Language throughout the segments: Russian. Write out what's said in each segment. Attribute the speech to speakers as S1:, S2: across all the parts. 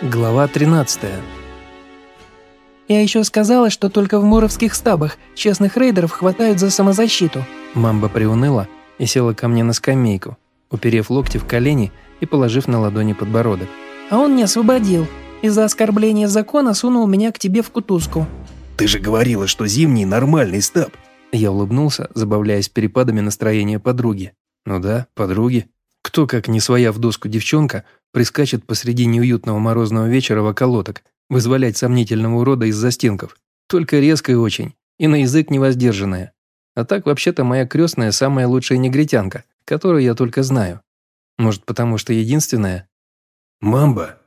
S1: Глава 13.
S2: Я еще сказала, что только в муровских стабах честных рейдеров хватают за самозащиту.
S1: Мамба приуныла и села ко мне на скамейку, уперев локти в колени и положив на ладони подбородок.
S2: А он не освободил. Из-за оскорбления закона сунул меня к тебе в кутузку.
S3: Ты же говорила, что зимний нормальный стаб.
S1: Я улыбнулся, забавляясь перепадами настроения подруги. Ну да, подруги. Кто, как не своя в доску девчонка, прискачет посреди неуютного морозного вечера в околоток, вызволять сомнительного урода из застенков. Только резко и очень, и на язык невоздержанная. А так, вообще-то, моя крестная самая лучшая негритянка, которую я только знаю. Может, потому что единственная?
S3: «Мамба!»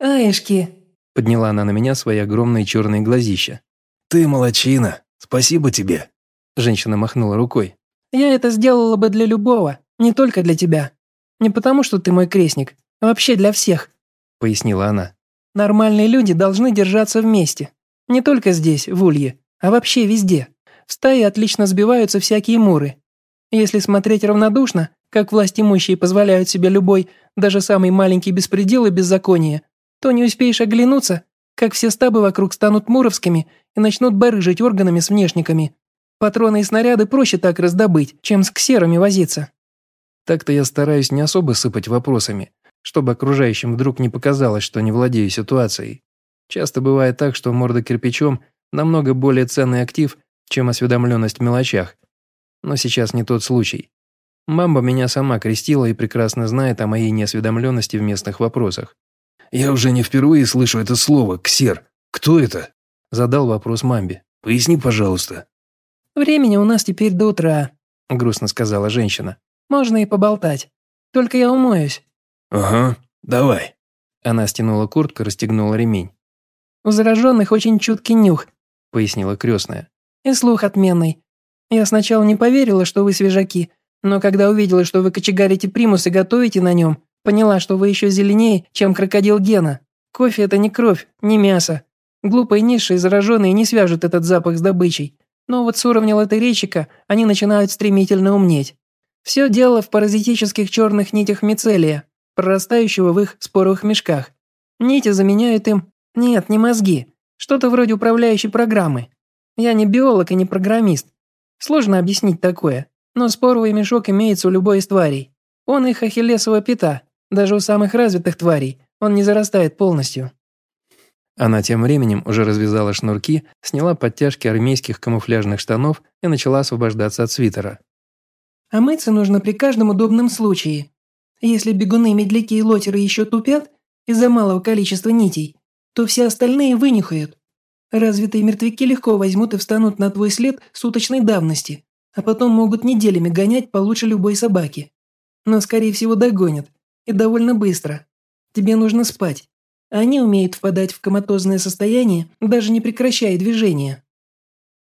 S2: «Аишки!»
S1: – подняла она на меня свои огромные черные глазища.
S3: «Ты молочина! Спасибо тебе!»
S1: Женщина махнула рукой.
S2: «Я это сделала бы для любого, не только для тебя. Не потому, что ты мой крестник, вообще для всех», — пояснила она. «Нормальные люди должны держаться вместе. Не только здесь, в Улье, а вообще везде. В стае отлично сбиваются всякие муры. Если смотреть равнодушно, как власть имущие позволяют себе любой, даже самый маленький беспредел и беззаконие, то не успеешь оглянуться, как все стабы вокруг станут муровскими и начнут барыжить органами с внешниками. Патроны и снаряды проще так раздобыть, чем с ксерами возиться.
S1: Так-то я стараюсь не особо сыпать вопросами, чтобы окружающим вдруг не показалось, что не владею ситуацией. Часто бывает так, что морда кирпичом намного более ценный актив, чем осведомленность в мелочах. Но сейчас не тот случай. Мамба меня сама крестила и прекрасно знает о моей неосведомленности в местных вопросах.
S3: «Я уже не впервые слышу это слово, ксер. Кто это?»
S1: Задал вопрос мамбе.
S3: «Поясни, пожалуйста».
S2: «Времени у нас теперь до утра», –
S1: грустно сказала женщина.
S2: Можно и поболтать. Только я умоюсь».
S3: «Ага, давай».
S1: Она стянула куртку, расстегнула ремень.
S2: «У зараженных очень чуткий нюх», —
S1: пояснила крестная.
S2: «И слух отменный. Я сначала не поверила, что вы свежаки, но когда увидела, что вы кочегарите примус и готовите на нем, поняла, что вы еще зеленее, чем крокодил Гена. Кофе – это не кровь, не мясо. Глупые низшие зараженные не свяжут этот запах с добычей. Но вот с уровня лотерейщика они начинают стремительно умнеть. Все дело в паразитических черных нитях мицелия, прорастающего в их споровых мешках. Нити заменяют им... Нет, не мозги. Что-то вроде управляющей программы. Я не биолог и не программист. Сложно объяснить такое, но споровый мешок имеется у любой из тварей. Он их ахиллесова пята. Даже у самых развитых тварей он не зарастает полностью.
S1: Она тем временем уже развязала шнурки, сняла подтяжки армейских камуфляжных штанов и начала освобождаться от свитера.
S2: А мыться нужно при каждом удобном случае. Если бегуны, медляки и лотеры еще тупят из-за малого количества нитей, то все остальные вынюхают. Развитые мертвяки легко возьмут и встанут на твой след суточной давности, а потом могут неделями гонять получше любой собаки. Но, скорее всего, догонят. И довольно быстро. Тебе нужно спать. Они умеют впадать в коматозное состояние, даже не прекращая движения».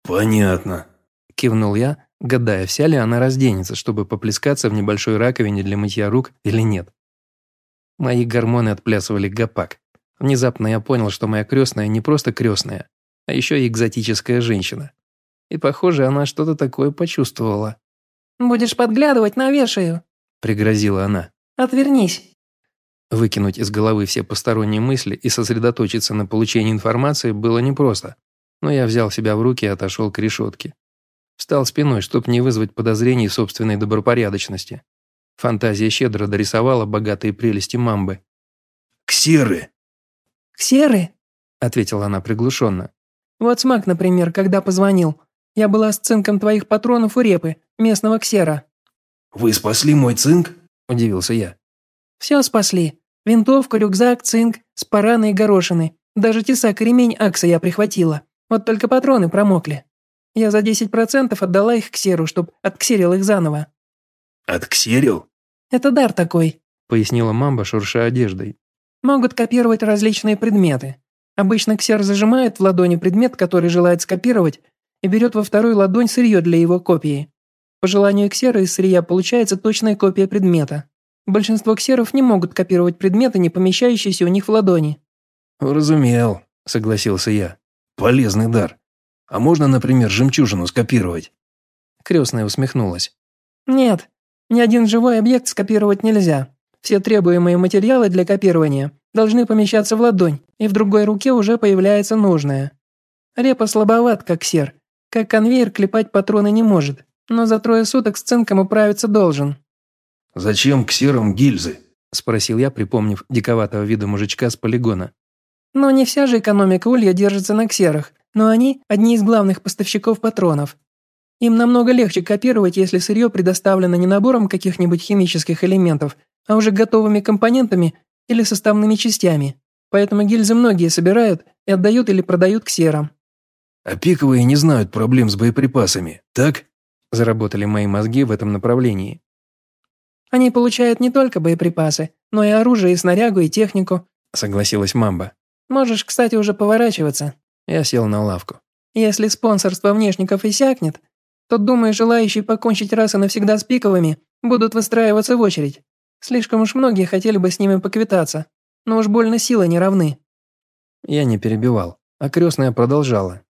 S3: «Понятно», –
S1: кивнул я, гадая, вся ли она разденется, чтобы поплескаться в небольшой раковине для мытья рук или нет. Мои гормоны отплясывали гопак. Внезапно я понял, что моя крестная не просто крестная, а еще и экзотическая женщина. И, похоже, она что-то такое почувствовала.
S2: «Будешь подглядывать, навешаю», –
S1: пригрозила она.
S2: «Отвернись».
S1: Выкинуть из головы все посторонние мысли и сосредоточиться на получении информации было непросто, но я взял себя в руки и отошел к решетке. Встал спиной, чтобы не вызвать подозрений собственной добропорядочности. Фантазия щедро дорисовала богатые прелести мамбы.
S3: «Ксеры!»
S2: «Ксеры?»
S1: – ответила она приглушенно.
S2: «Вот смак, например, когда позвонил. Я была с цинком твоих патронов у репы, местного ксера».
S3: «Вы спасли мой цинк?»
S1: – удивился я.
S2: «Все спасли. Винтовка, рюкзак, цинк, спараны и горошины. Даже тесак и ремень Акса я прихватила. Вот только патроны промокли». Я за 10% отдала их Ксеру, чтоб отксерил их заново».
S3: «Отксерил?»
S2: «Это дар такой», —
S1: пояснила мамба, шурша одеждой.
S2: «Могут копировать различные предметы. Обычно Ксер зажимает в ладони предмет, который желает скопировать, и берет во вторую ладонь сырье для его копии. По желанию Ксера из сырья получается точная копия предмета. Большинство ксеров не могут копировать предметы, не помещающиеся у них в ладони».
S3: «Разумел», — согласился я. «Полезный дар». А можно, например, жемчужину скопировать?»
S1: Крестная усмехнулась.
S2: «Нет, ни один живой объект скопировать нельзя. Все требуемые материалы для копирования должны помещаться в ладонь, и в другой руке уже появляется нужная. Репа слабоват, как сер. Как конвейер клепать патроны не может, но за трое суток с цинком управиться должен.
S3: «Зачем к серам гильзы?»
S1: – спросил я, припомнив диковатого вида мужичка с полигона.
S2: «Но не вся же экономика улья держится на ксерах, но они – одни из главных поставщиков патронов. Им намного легче копировать, если сырье предоставлено не набором каких-нибудь химических элементов, а уже готовыми компонентами или составными частями. Поэтому гильзы многие собирают и отдают или продают к серам.
S3: А пиковые не знают проблем с боеприпасами, так?
S1: Заработали мои мозги в этом направлении.
S2: Они получают не только боеприпасы, но и оружие, и снарягу, и технику, согласилась Мамба. Можешь, кстати, уже поворачиваться.
S1: Я сел на лавку.
S2: Если спонсорство внешников иссякнет, то, думаю, желающие покончить раз и навсегда с пиковыми будут выстраиваться в очередь. Слишком уж многие хотели бы с ними поквитаться, но уж больно силы не равны».
S1: Я не перебивал, а крестная продолжала.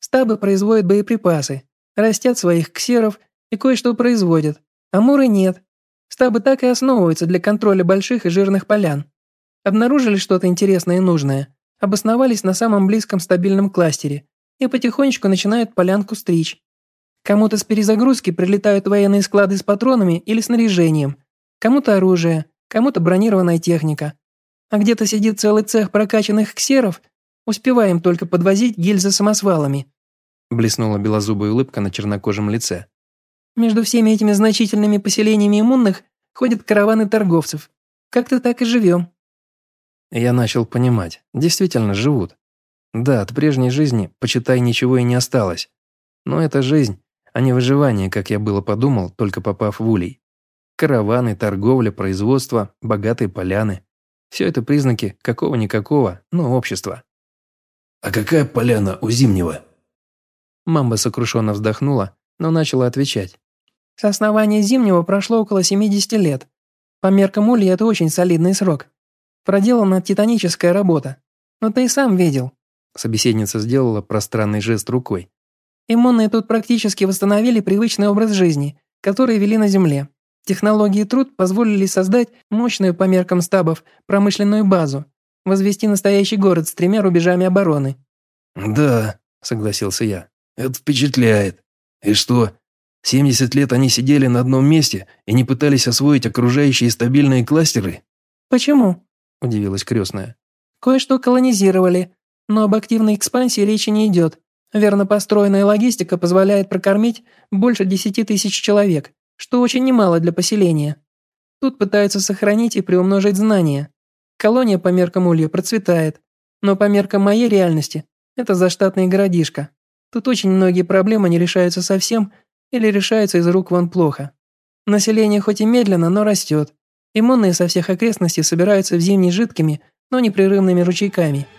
S2: «Стабы производят боеприпасы, растят своих ксеров и кое-что производят, а муры нет. Стабы так и основываются для контроля больших и жирных полян. Обнаружили что-то интересное и нужное, обосновались на самом близком стабильном кластере и потихонечку начинают полянку стричь. Кому-то с перезагрузки прилетают военные склады с патронами или снаряжением, Кому-то оружие, кому-то бронированная техника. А где-то сидит целый цех прокачанных ксеров, успеваем только подвозить гильзы самосвалами».
S1: Блеснула белозубая улыбка на чернокожем лице.
S2: «Между всеми этими значительными поселениями иммунных ходят караваны торговцев. Как-то так и живем».
S1: Я начал понимать. Действительно живут. Да, от прежней жизни, почитай, ничего и не осталось. Но это жизнь, а не выживание, как я было подумал, только попав в улей. Караваны, торговля, производство, богатые поляны. Все это признаки какого-никакого, но общества.
S3: «А какая поляна у Зимнего?»
S1: Мамба сокрушенно вздохнула, но начала отвечать.
S2: «С основания Зимнего прошло около 70 лет. По меркам Ули это очень солидный срок. Проделана титаническая работа. Но ты и сам видел».
S1: Собеседница сделала пространный жест рукой.
S2: «Иммунные тут практически восстановили привычный образ жизни, который вели на Земле. Технологии труд позволили создать мощную по меркам стабов промышленную базу, возвести настоящий город с тремя рубежами обороны.
S3: «Да», — согласился я, — «это впечатляет. И что, 70 лет они сидели на одном месте и не пытались освоить окружающие стабильные кластеры?»
S2: «Почему?»
S1: – удивилась крестная.
S2: «Кое-что колонизировали, но об активной экспансии речи не идет. Верно построенная логистика позволяет прокормить больше 10 тысяч человек, что очень немало для поселения. Тут пытаются сохранить и приумножить знания. Колония по меркам Улья процветает, но по меркам моей реальности это заштатный городишко. Тут очень многие проблемы не решаются совсем или решаются из рук вон плохо. Население хоть и медленно, но растет. Иммунные со всех окрестностей собираются в зимние жидкими, но непрерывными ручейками –